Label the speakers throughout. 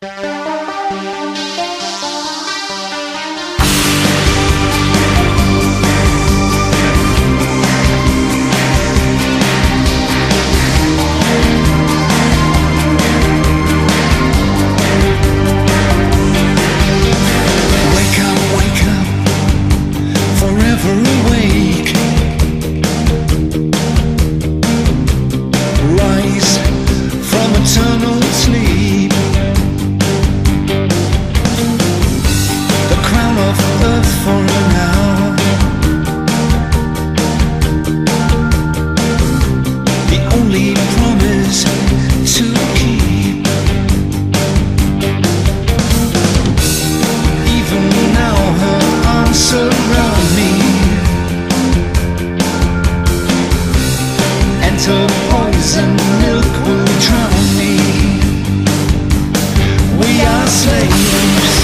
Speaker 1: Wake Her poison milk will drown me. We are slaves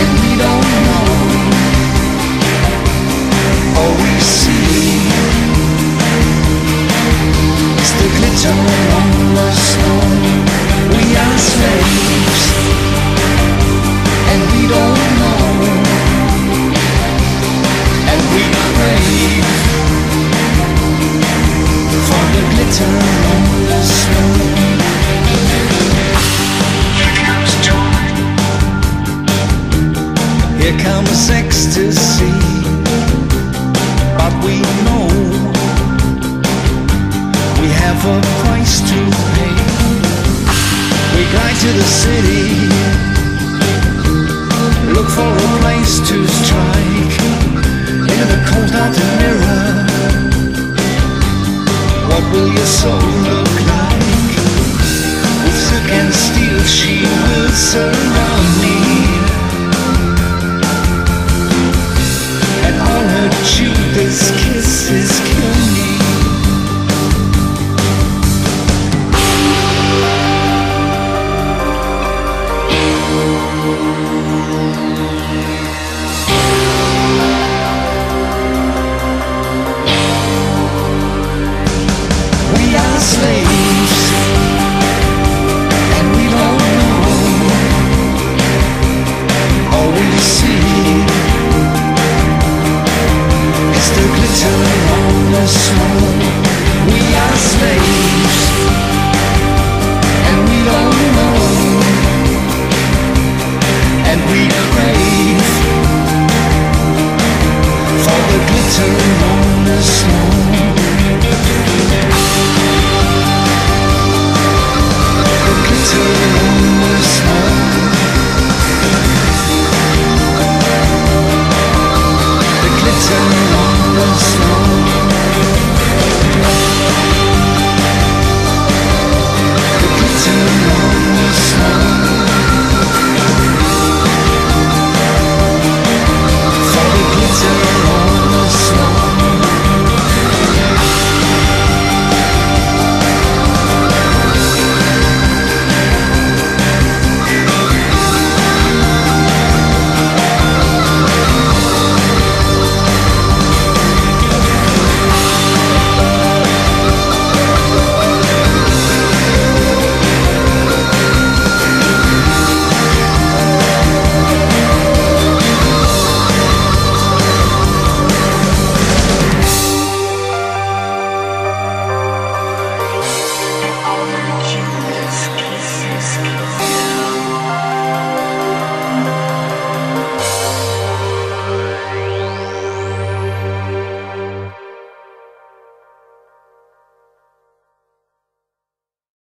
Speaker 1: And we don't know. All we see Is the glitter on the snow We are slaves Here comes ecstasy, but we know we have a price to pay. We to the city. Look for a place to strike she will surround me. to